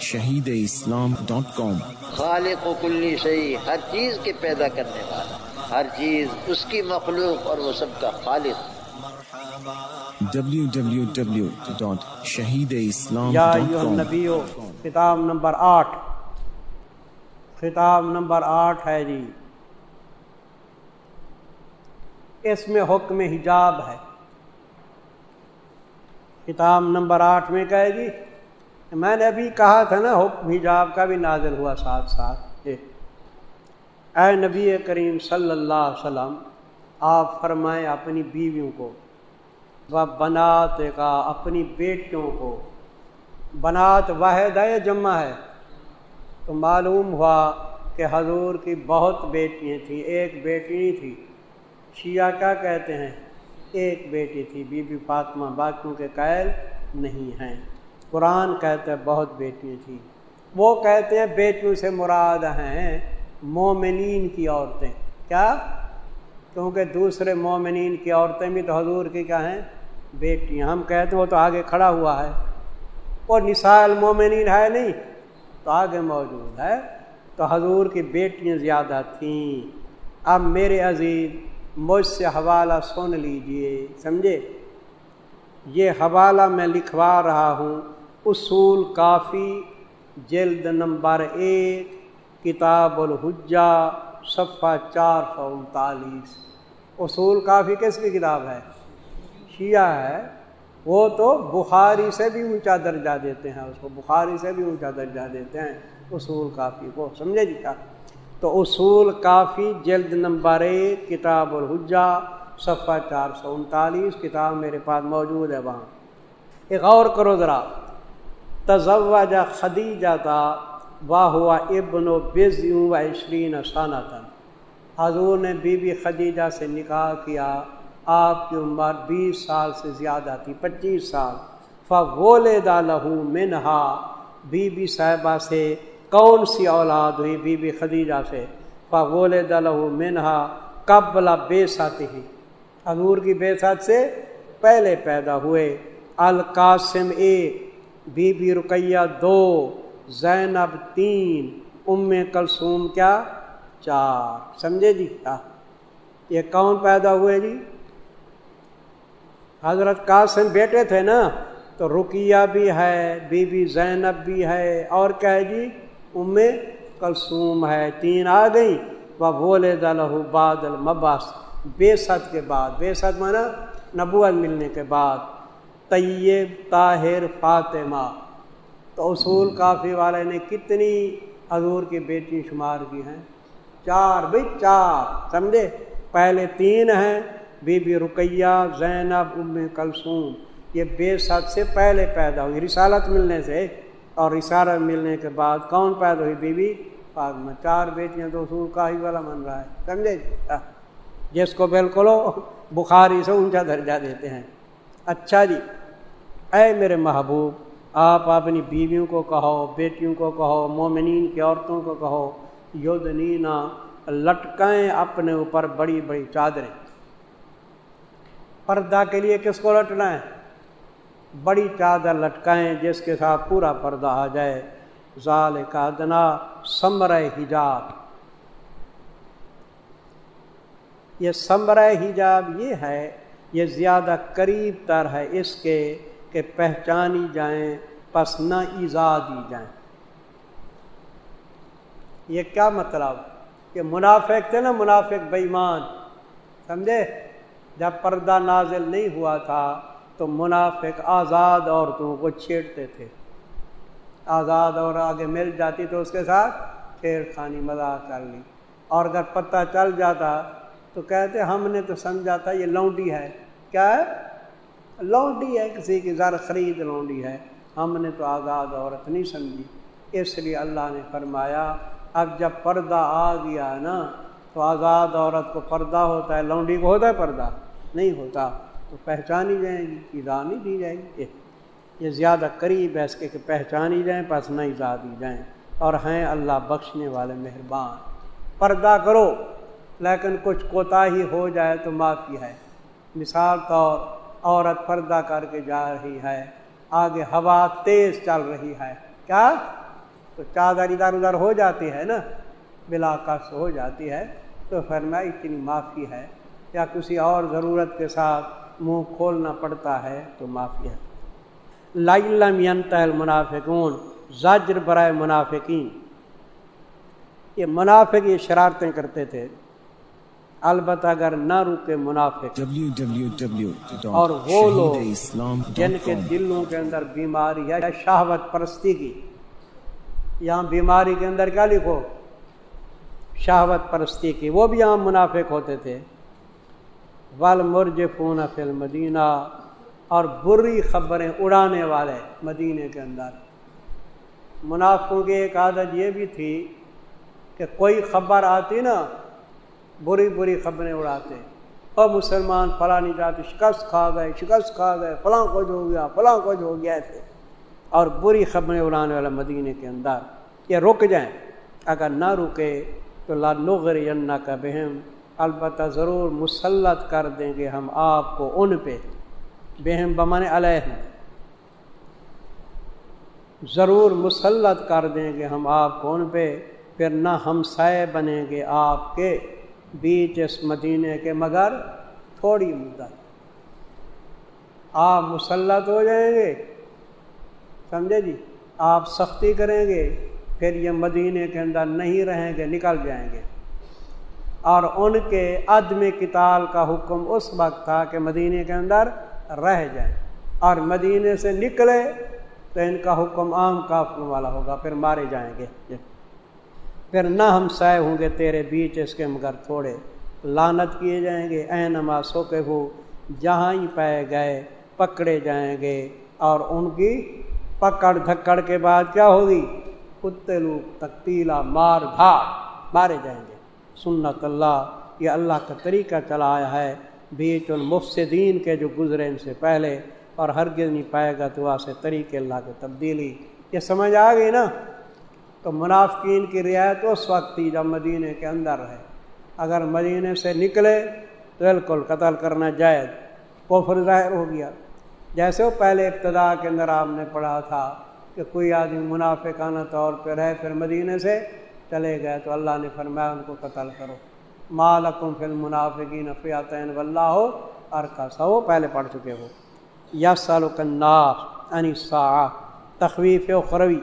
شہید اسلام ڈاٹ کام۔ خالق و کلی شہی ہر چیز کے پیدا کرنے والا ہر چیز اس کی مخلوق اور وہ سب کا خالق۔ www.shahideislam.com خطاب نمبر آٹھ۔ خطاب نمبر آٹھ ہے جی۔ اس میں حکم حجاب ہے۔ کتاب نمبر آٹھ میں کہے گی میں نے ابھی کہا تھا نا، حکم حجاب کا بھی نازل ہوا ساتھ ساتھ۔ اے نبی کریم صلی اللہ علیہ وسلم، آپ فرمائیں اپنی بیویوں کو وہ بنات کا اپنی بیٹیوں کو۔ بنات واحد ہے جمع ہے؟ تو معلوم ہوا کہ حضور کی بہت بیٹیاں تھیں، ایک بیٹی تھی۔ شیعہ کیا کہتے ہیں؟ ایک بیٹی تھی، بی بی فاطمہ، باقیوں کے قائل نہیں ہیں۔ قرآن کہتے ہیں بہت بیٹیاں تھیں۔ وہ کہتے ہیں بیٹیوں سے مراد ہیں مومنین کی عورتیں۔ کیا؟ کیونکہ دوسرے مومنین کی عورتیں بھی تو حضور کی کیا ہیں؟ بیٹیاں۔ ہم کہتے ہیں وہ تو آگے کھڑا ہوا ہے۔ اور نسائل مومنین ہے نہیں، تو آگے موجود ہے۔ تو حضور کی بیٹیاں زیادہ تھیں۔ اب میرے عزیز، مجھ سے حوالہ سن لیجیے، سمجھے؟ یہ حوالہ میں لکھوا رہا ہوں۔ اصول کافی، جلد نمبر ایک، کتاب الحجہ، صفحہ چار سو انتالیس۔ اصول کافی کس کی کتاب ہے؟ شیعہ ہے۔ وہ تو بخاری سے بھی اونچا درجہ دیتے ہیں، اس کو بخاری سے بھی اونچا درجہ دیتے ہیں۔ اصول کافی کو سمجھے جی کیا؟ تو اصول کافی، جلد نمبر ایک، کتاب الحجہ، صفحہ چار سو انتالیس۔ کتاب میرے پاس موجود ہے وہاں۔ ایک اور کرو ذرا۔ تزوجہ خدیجہ تھا واہ ہوا ابن و بز و عشرین سانتن حضور نے بی بی خدیجہ سے نکاح کیا، آپ کی عمر بیس سال سے زیادہ تھی، پچیس سال۔ فغول دا لہو منہا بی بی صاحبہ سے کون سی اولاد ہوئی؟ بی بی خدیجہ سے۔ فغول دلہ منہا قبل بے سات ہی حضور کی بے سات سے پہلے پیدا ہوئے۔ القاسم ایک بی بی رقیہ دو، زینب تین، ام کلثوم کیا؟ چار۔ سمجھے جی؟ کیا یہ کون پیدا ہوئے جی؟ حضرت قاسم بیٹے تھے نا؟ تو رقیہ بھی ہے، بی بی زینب بھی ہے، اور کیا ہے جی؟ ام کلثوم ہے۔ تین آ گئی وہ بولے دلہ باد المباس بے ست کے بعد۔ بے ست مانا نبوت ملنے کے بعد۔ طیب طاہر فاطمہ۔ تو اصول کافی والے نے کتنی حضور کی بیٹی شمار کی ہیں؟ چار، بھائی چار، سمجھے؟ پہلے تین ہیں، بی بی رقیہ، زینب، ام کلثوم۔ یہ بے ست سے پہلے پیدا ہوئی، رسالت ملنے سے۔ اور اشارہ ملنے کے بعد کون پیدا ہوئی؟ بی بی میں چار بیٹیاں تو اصول کا ہی والا من رہا ہے، سمجھے؟ ہاں۔ جس کو بالکل بخاری سے اونچا درجہ دیتے ہیں۔ اچھا جی اے میرے محبوب، آپ اپنی بیویوں کو کہو، بیٹیوں کو کہو، مومنین کی عورتوں کو کہو یود نینا لٹکائیں اپنے اوپر بڑی بڑی چادریں۔ پردہ کے لیے کس کو لٹنا ہے بڑی چادر لٹکائیں جس کے ساتھ پورا پردہ آ جائے۔ ظال کا دنا سمر حجاب۔ یہ سمر حجاب یہ ہے، یہ زیادہ قریب تر ہے اس کے کہ پہچانی جائیں، پس نہ ایزا دی جائیں۔ یہ کیا مطلب؟ کہ منافق تھے نا، منافق بےمان سمجھے؟ جب پردہ نازل نہیں ہوا تھا، تو منافق آزاد عورتوں کو چھیڑتے تھے۔ آزاد اور آگے مل جاتی تو اس کے ساتھ چھیڑ خانی، مذاق کر لی۔ اور اگر پتہ چل جاتا تو کہتے، ہم نے تو سمجھا تھا یہ لونڈی ہے۔ کیا ہے؟ لونڈی ہے، کسی کی زر خرید لونڈی ہے۔ ہم نے تو آزاد عورت نہیں سمجھی۔ اس لیے اللہ نے فرمایا، اب جب پردہ آ گیا نا، تو آزاد عورت کو پردہ ہوتا ہے، لونڈی کو ہوتا ہے پردہ۔ نہیں ہوتا، تو پہچانی جائیں گی ادا نہیں دی جائے گی۔ یہ زیادہ قریب ہے اس کے کہ پہچانی جائیں، پس نہ ادا دی جائیں۔ اور ہیں اللہ بخشنے والے مہربان۔ پردہ کرو، لیکن کچھ کوتا ہی ہو جائے تو معافی ہے۔ مثال طور عورت پردہ کر کے جا رہی ہے۔ آگے ہوا تیز چل رہی ہے۔ کیا؟ تو چادر ادھر ادھر ہو جاتی ہے نا، بلا کس ہو جاتی ہے۔ تو فرمایا، اتنی معافی ہے۔ یا کسی اور ضرورت کے ساتھ منہ کھولنا پڑتا ہے؟ تو معافی ہے۔ لم ینتا المنافقون زاجر برائے منافقین۔ یہ منافق یہ شرارتیں کرتے تھے۔ البتہ اگر نہ رکے منافق۔ اور وہ لوگ جن کے دلوں کے اندر بیماری ہے شہوت پرستی کی یہاں بیماری کے اندر کیا لکھو؟ شہوت پرستی کی۔ وہ بھی یہاں منافق ہوتے تھے۔ ول مرج فون فل مدینہ اور بری خبریں اڑانے والے مدینے کے اندر۔ منافقوں کی ایک عادت یہ بھی تھی کہ کوئی خبر آتی نا بری بری خبریں اڑاتے اور مسلمان فلاں نہیں جاتے شکست کھا گئے، شکست کھا گئے، فلاں کچھ ہو گیا، فلاں کچھ ہو گیا تھے۔ اور بری خبریں اڑانے والے مدینے کے اندر یہ رک جائیں۔ اگر نہ رکے تو لا نغر کا بہم، البتہ ضرور مسلط کر دیں گے ہم آپ کو ان پہ۔ بہم بمان علیہ ضرور مسلط کر دیں گے ہم آپ کو ان پہ۔ پھر نہ ہم سائے بنیں گے آپ کے۔ بیچ اس مدینے کے مگر تھوڑی مدت۔ آپ مسلط ہو جائیں گے۔ سمجھے جی؟ آپ سختی کریں گے، پھر یہ مدینے کے اندر نہیں رہیں گے، نکل جائیں گے۔ اور ان کے عدم کتال کا حکم اس وقت تھا کہ مدینے کے اندر رہ جائیں۔ اور مدینے سے نکلے تو ان کا حکم عام کافروں والا ہوگا، پھر مارے جائیں گے۔ پھر نہ ہم سائے ہوں گے تیرے بیچ اس کے مگر تھوڑے۔ لانت کیے جائیں گے، اے نما سو کے ہو، جہاں ہی پائے گئے پکڑے جائیں گے۔ اور ان کی پکڑ دھکڑ کے بعد کیا ہوگی؟ کتے لوگ تکتیلا مار دھاڑ مارے جائیں گے۔ سنت اللہ، یہ اللہ کا طریقہ چلایا ہے۔ بیچ المفسدین کے جو گزرے ان سے پہلے، اور ہر نہیں پائے گا تو سے طریقے اللہ کی تبدیلی۔ یہ سمجھ آ گئی نا؟ تو منافقین کی رعایت اس وقت تھی جب مدینے کے اندر رہے اگر مدینے سے نکلے تو بالکل قتل کرنا جائز۔ کفر ظاہر ہو گیا۔ جیسے وہ پہلے ابتدا کے اندر آپ نے پڑھا تھا کہ کوئی آدمی منافقانہ طور پہ رہے پھر مدینے سے چلے گئے تو اللہ نے فرمایا ان کو قتل کرو۔ مالکم فل منافقین فیاتین واللہ ہو ارکا سا وہ پہلے پڑھ چکے ہو۔ یس سالکناف انسا تخویف و خروی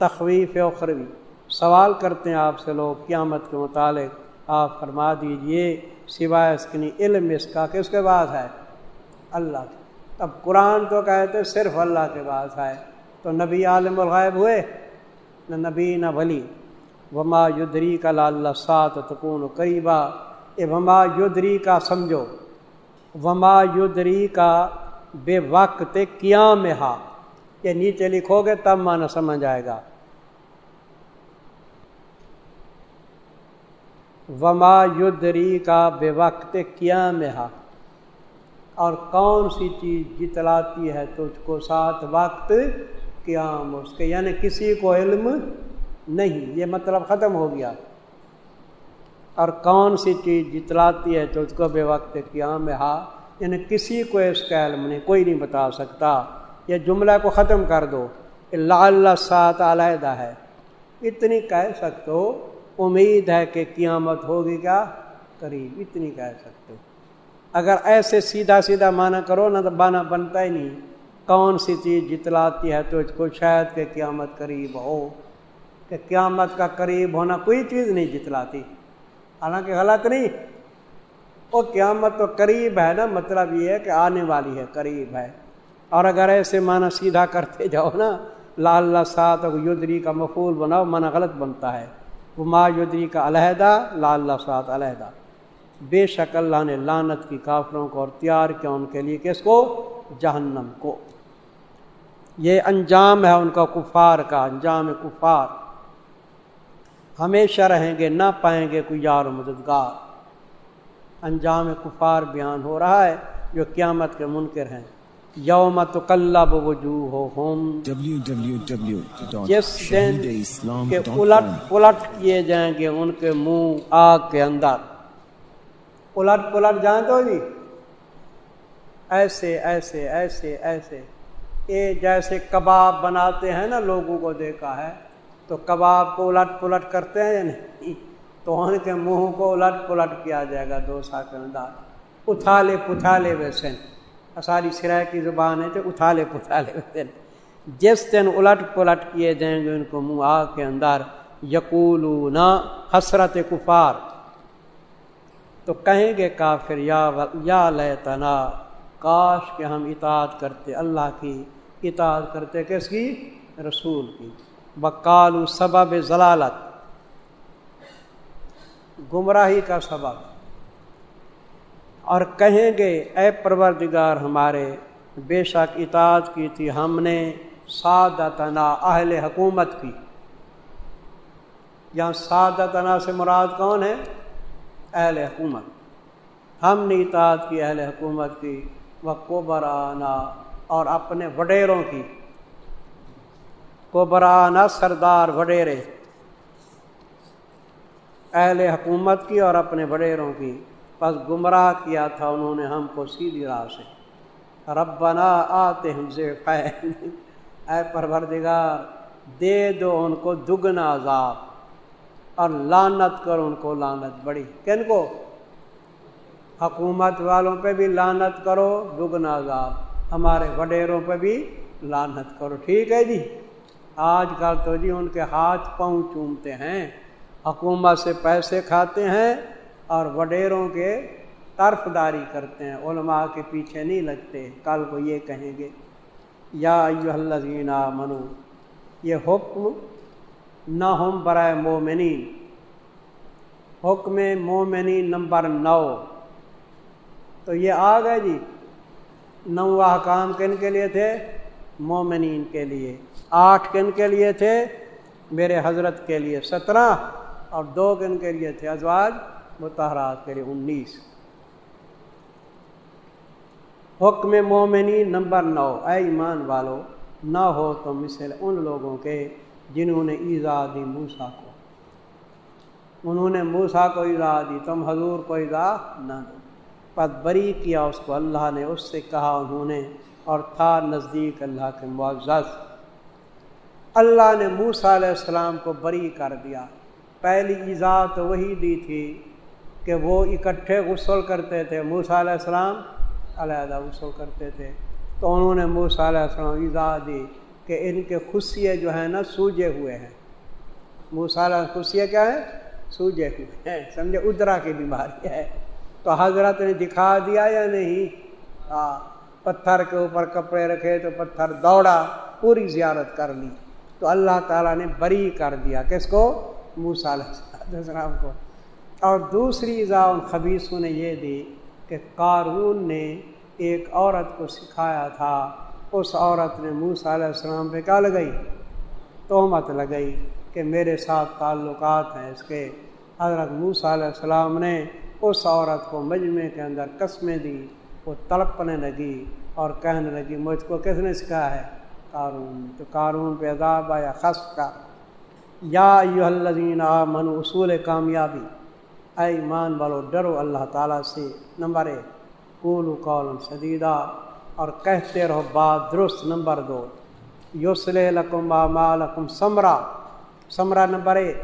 تخویف اخروی سوال کرتے ہیں آپ سے لوگ، قیامت کے متعلق آپ فرما دیجیے، سوائے اس کی علم اس کا کس کے بعد ہے۔ اللہ اب قرآن تو کہتے صرف اللہ کے بعد ہے۔ تو نبی عالم الغائب ہوئے، نہ نبی نہ ولی۔ وما یدری کا لال سات تکون قریبا۔ اے وما یدری کا سمجھو۔ وما یدری کا بے وقت قیام ہا یہ نیچے لکھو گے تب مانا سمجھ آئے گا۔ وما یدری کا بے وقت کیا میں اور کون سی چیز جتلاتی ہے تجھ کو ساتھ وقت قیام اس کے؟ یعنی کسی کو علم نہیں، یہ مطلب ختم ہو گیا۔ اور کون سی چیز جتلاتی ہے تجھ کو بے وقت قیام ہا یعنی کسی کو اس کا علم نہیں، کوئی نہیں بتا سکتا۔ یہ جملہ کو ختم کر دو۔ اللہ اللہ سات علیحدہ ہے۔ اتنی کہہ سکتے ہو امید ہے کہ قیامت ہوگی کیا؟ قریب، اتنی کہہ سکتے اگر ایسے سیدھا سیدھا مانا کرو نا تو بانا بنتا ہی نہیں۔ کون سی چیز جتلاتی ہے تو اس کو شاید کہ قیامت قریب ہو۔ کہ قیامت کا قریب ہونا کوئی چیز نہیں جتلاتی۔ حالانکہ غلط نہیں۔ وہ قیامت تو قریب ہے نا مطلب یہ ہے کہ آنے والی ہے، قریب ہے۔ اور اگر ایسے مانا سیدھا کرتے جاؤ نا لال سات یدری کا مفول بناؤ مانا غلط بنتا ہے۔ ما یدری کا علیحدہ لا اللہ سات علیحدہ۔ بے شک اللہ نے لانت کی کافروں کو اور تیار کیا ان کے لیے کس کو جہنم کو۔ یہ انجام ہے ان کا کفار کا، انجام کفار۔ ہمیشہ رہیں گے، نہ پائیں گے کوئی یار مددگار۔ انجام کفار بیان ہو رہا ہے جو قیامت کے منکر ہیں۔ یوم تو کلب جس دن کے الٹ پلٹ کیے جائیں گے ان کے منہ آگ کے اندر۔ الٹ پلٹ جائیں تو جی ایسے ایسے ایسے ایسے۔ یہ جیسے کباب بناتے ہیں نا لوگوں کو دیکھا ہے، تو کباب کو الٹ پلٹ کرتے ہیں یا نہیں؟ تو ان کے منہ کو الٹ پلٹ کیا جائے گا دو سا کے انداز اتھالے پتھالے ویسے۔ ساری سرائے کی زبان ہے تو اتھالے پتھالے ویسے جس دن الٹ پلٹ کیے جائیں گے، ان کو منہ آگ کے اندر یقول حسرت کفار۔ تو کہیں گے کافر، یا یا لیتنا، کاش کہ ہم اطاعت کرتے، اللہ کی اطاعت کرتے، کس کی؟ رسول کی۔ بکالو سبب ضلالت۔ گمراہی کا سبب۔ اور کہیں گے، اے پروردگار ہمارے، بے شک اطاعت کی تھی ہم نے سعادتنا اہل حکومت کی. یہاں سعادتنا سے مراد کون ہے؟ اہل حکومت۔ ہم نے اطاعت کی اہل حکومت کی، وہ کوبرانا اور اپنے وڈیروں کی۔ کوبرانا سردار وڈیرے۔ اہل حکومت کی اور اپنے وڈیروں کی۔ بس گمراہ کیا تھا، انہوں نے ہم کو سیدھی راہ سے۔ ربنا آتے ہم سے اے پروردگار، دے دو ان کو دگنا عذاب اور لانت کرو ان کو لانت بڑی۔ کن کو؟ حکومت والوں پہ بھی لانت کرو دگنا عذاب۔ ہمارے وڈیروں پہ بھی لانت کرو۔ ٹھیک ہے جی؟ آج کل تو جی ان کے ہاتھ پاؤں چومتے ہیں، حکومت سے پیسے کھاتے ہیں اور وڈیروں کے طرف داری کرتے ہیں، علماء کے پیچھے نہیں لگتے۔ کل کو یہ کہیں گے، یا الذین منو یہ حکم نہ ہم برائے مومنی حکم مومنی نمبر نو۔ تو یہ آ گئے جی نو احکام کن کے لیے تھے؟ مومنین کے لیے۔ آٹھ کن کے لیے تھے؟ میرے حضرت کے لیے سترہ اور دو کن کے لیے تھے۔ ازواج متحرات کے لیے انیس۔ حکم مومنی نمبر نو، اے ایمان والو، نہ ہو تو مثل ان لوگوں کے جنہوں نے ایزا دی موسا کو۔ انہوں نے موسا کو ایزا دی، تم حضور کو ایزا نہ دو۔ پت بری کیا اس کو، اللہ نے اس سے کہا انہوں نے، اور تھا نزدیک اللہ کے معزز۔ اللہ نے موسا علیہ السلام کو بری کر دیا۔ پہلی ایزا تو وہی دی تھی کہ وہ اکٹھے غسل کرتے تھے۔ موسا علیہ السلام علیحدہ غسل کرتے تھے۔ تو انہوں نے موسا علیہ السلام ایزا دی کہ ان کے خوشیے جو ہیں نا سوجے ہوئے ہیں۔ موسا علیہ خوشیے کیا ہے سوجے ہوئے ہیں۔ سمجھے؟ ادرا کی بیماری ہے۔ تو حضرت نے دکھا دیا یا نہیں؟ ہاں پتھر کے اوپر کپڑے رکھے تو پتھر دوڑا، پوری زیارت کر لی۔ تو اللہ تعالیٰ نے بری کر دیا۔ کس کو؟ موسا السلام کو۔ اور دوسری ان خبیصوں نے یہ دی کہ قارون نے ایک عورت کو سکھایا تھا، اس عورت نے موسا علیہ السلام پہ کیا لگئی تہمت لگئی کہ میرے ساتھ تعلقات ہیں اس کے۔ حضرت موسا علیہ السلام نے اس عورت کو مجمع کے اندر قسمیں دی، وہ تڑپنے لگی اور کہنے لگی، مجھ کو کس نے سکھایا ہے؟ قارون۔ تو قارون پہ عذاب آیا خس کا۔ یا یو الزین من اصول کامیابی۔ اے ایمان والو، ڈرو اللہ تعالیٰ سے۔ نمبر ایک قول قول شدیدہ اور کہتے رہو بات درست۔ نمبر دو یوسل لکم مالکم ثمرا ثمرا نمبر ایک،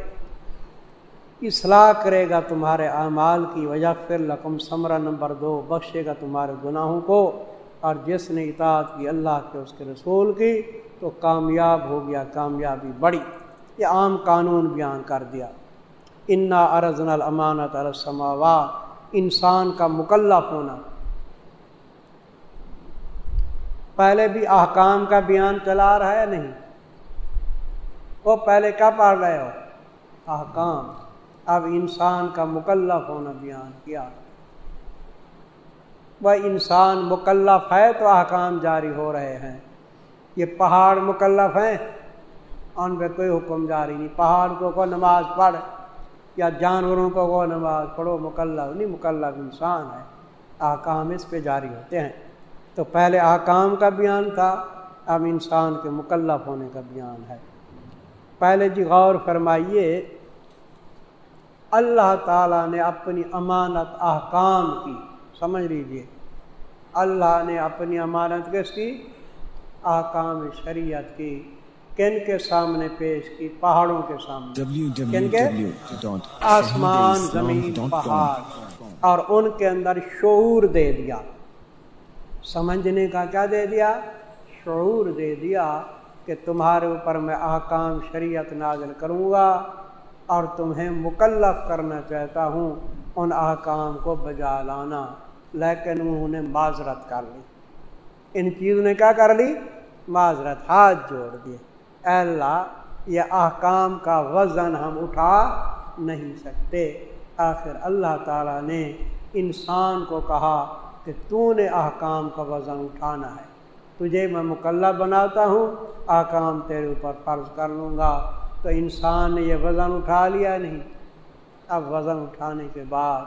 اصلاح کرے گا تمہارے اعمال کی وجہ، پھر لکم ثمرا نمبر دو، بخشے گا تمہارے گناہوں کو۔ اور جس نے اطاعت کی اللہ کے، اس کے رسول کی، تو کامیاب ہو گیا، کامیابی بڑی یہ عام قانون بیان کر دیا۔ انا ارزن الامانت السماوات انسان کا مکلف ہونا۔ پہلے بھی احکام کا بیان چلا رہا ہے نہیں؟ وہ پہلے کیا پڑھ رہے ہو؟ احکام۔ اب انسان کا مکلف ہونا بیان کیا۔ وہ انسان مکلف ہے تو احکام جاری ہو رہے ہیں۔ یہ پہاڑ مکلف ہیں؟ ان پہ کوئی حکم جاری نہیں۔ پہاڑ کو کوئی نماز پڑھ یا جانوروں کو وہ نماز پڑھو، مکلف، نہیں مکلف انسان ہے احکام اس پہ جاری ہوتے ہیں۔ تو پہلے احکام کا بیان تھا، اب انسان کے مکلف ہونے کا بیان ہے۔ پہلے جی غور فرمائیے، اللہ تعالیٰ نے اپنی امانت احکام کی، سمجھ لیجیے اللہ نے اپنی امانت کس کی؟ آکام شریعت کی۔ کن کے سامنے پیش کی؟ پہاڑوں کے سامنے۔ کن آسمان زمین پہاڑ۔ اور ان کے اندر شعور دے دیا۔ سمجھنے کا کیا دے دیا؟ شعور دے دیا کہ تمہارے اوپر میں احکام شریعت نازل کروں گا اور تمہیں مکلف کرنا چاہتا ہوں ان احکام کو بجا لانا۔ لیکن انہوں نے معذرت کر لی۔ ان چیزوں نے کیا کر لی؟ معذرت ہاتھ جوڑ دیے۔ اے اللہ یہ احکام کا وزن ہم اٹھا نہیں سکتے۔ آخر اللہ تعالیٰ نے انسان کو کہا کہ تو نے احکام کا وزن اٹھانا ہے۔ تجھے میں مکلہ بناتا ہوں، احکام تیرے اوپر فرض کر لوں گا۔ تو انسان نے یہ وزن اٹھا لیا نہیں۔ اب وزن اٹھانے کے بعد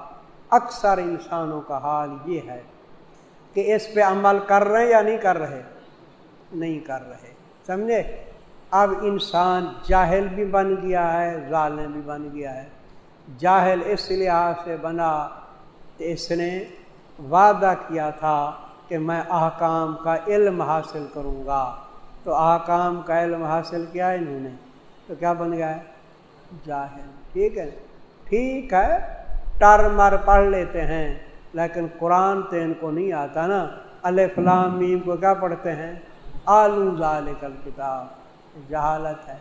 اکثر انسانوں کا حال یہ ہے کہ اس پہ عمل کر رہے یا نہیں کر رہے؟ نہیں کر رہے۔ سمجھے؟ اب انسان جاہل بھی بن گیا ہے، ظالم بھی بن گیا ہے۔ جاہل اس لحاظ سے بنا کہ اس نے وعدہ کیا تھا کہ میں احکام کا علم حاصل کروں گا۔ تو احکام کا علم حاصل کیا انہوں نے؟ تو کیا بن گیا ہے؟ جاہل۔ ٹھیک ہے۔ ٹھیک ہے۔ ٹر مر پڑھ لیتے ہیں، لیکن قرآن تو ان کو نہیں آتا نا۔ فلام میم کو کیا پڑھتے ہیں؟ آلو ظال کتاب جہالت ہے۔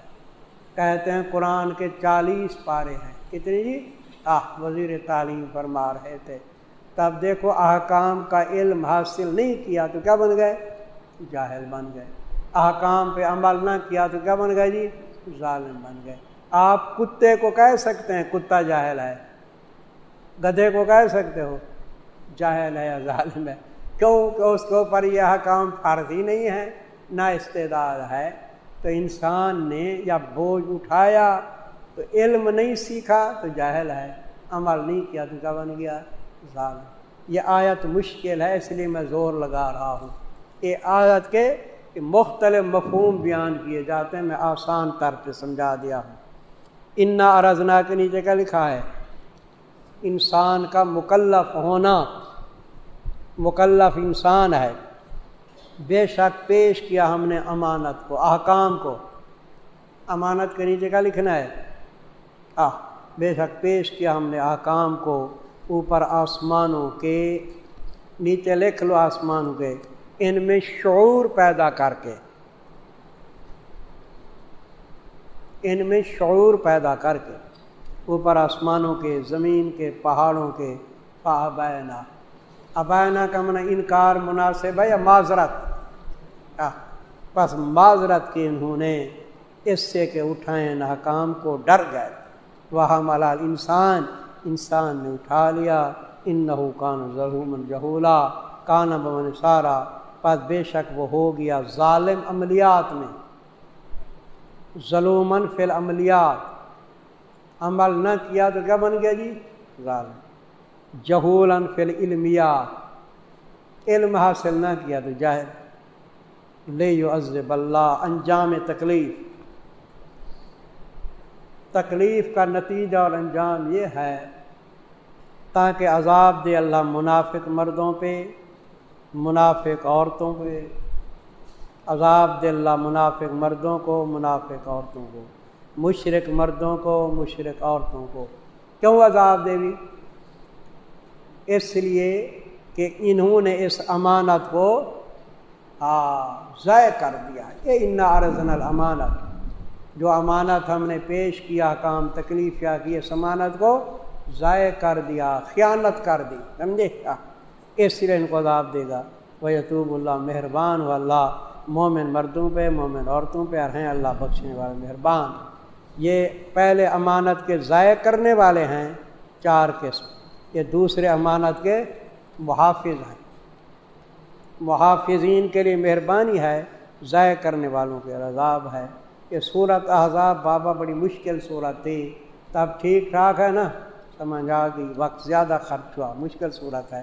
کہتے ہیں قرآن کے چالیس پارے ہیں۔ کتنی جی؟ آہ، وزیر تعلیم فرما رہے تھے۔ تب دیکھو احکام کا علم حاصل نہیں کیا تو کیا بن گئے؟ جاہل بن گئے۔ احکام پہ عمل نہ کیا تو کیا بن گئے جی؟ ظالم بن گئے۔ آپ کتے کو کہہ سکتے ہیں کتا جاہل ہے۔ گدھے کو کہہ سکتے ہو جاہل ہے یا ظالم ہے۔ کیوں کہ اس کے اوپر یہ احکام فرض ہی نہیں ہے نہ استعداد ہے۔ تو انسان نے یا بوجھ اٹھایا تو علم نہیں سیکھا تو جاہل ہے، عمل نہیں کیا تو کیا بن گیا؟ ظالم۔ یہ آیت مشکل ہے، اس لیے میں زور لگا رہا ہوں۔ یہ آیت کے مختلف مفہوم بیان کیے جاتے ہیں، میں آسان طر پہ سمجھا دیا ہوں۔ انا ارزنا کے نیچے کا لکھا ہے؟ انسان کا مکلف ہونا، مکلف انسان ہے۔ بے شک پیش کیا ہم نے امانت کو، احکام کو۔ امانت کے نیچے کا لکھنا ہے؟ آ بے شک پیش کیا ہم نے احکام کو۔ اوپر آسمانوں کے، نیچے لکھ لو آسمانوں کے۔ ان میں شعور پیدا کر کے۔ ان میں شعور پیدا کر کے۔ اوپر آسمانوں کے، زمین کے، پہاڑوں کے۔ پابینا ابائنا کا من انکار، مناسب ہے یا معذرت؟ بس معذرت کی انہوں نے، اس سے کہ اٹھائیں ناکام کو، ڈر گئے۔ وہ ملال انسان انسان نے اٹھا لیا۔ ان نہ کان ظہومن جہولا کان بمن سارا۔ پس بے شک وہ ہو گیا ظالم عملیات میں۔ ظلومن فل عملیات عمل نہ کیا تو کیا بن گیا جی؟ ظالم۔ جہولن فل علمیات علم حاصل نہ کیا تو جاہر لے یو عزب اللہ، انجام تکلیف۔ تکلیف کا نتیجہ اور انجام یہ ہے، تاکہ عذاب دے اللہ منافق مردوں پہ، منافق عورتوں پہ، عذاب دے اللہ منافق مردوں کو، منافق عورتوں کو مشرق مردوں کو مشرق عورتوں کو۔ کیوں عذاب دے بھی؟ اس لیے کہ انہوں نے اس امانت کو ہاں، ضائع کر دیا۔ یہ ان ارزن الامانت جو امانت ہم نے پیش کیا کام تکلیف کیا کی اس امانت کو ضائع کر دیا، خیانت کر دی۔ سمجھے؟ ہاں۔ اس لیے ان کو عذاب دے گا۔ وہ یتوب اللہ مہربان و اللہ۔ مومن مردوں پہ، مومن عورتوں پہ اور ہیں اللہ بخشنے والے، مہربان۔ یہ پہلے امانت کے ضائع کرنے والے ہیں چار قسم۔ یہ دوسرے امانت کے محافظ ہیں۔ محافظین کے لیے مہربانی ہے، ضائع کرنے والوں کے عذاب ہے۔ یہ صورت احزاب بابا بڑی مشکل صورت تھی۔ تب ٹھیک ٹھاک ہے نا؟ سمجھ آ گئی، وقت زیادہ خرچ ہوا، مشکل صورت ہے۔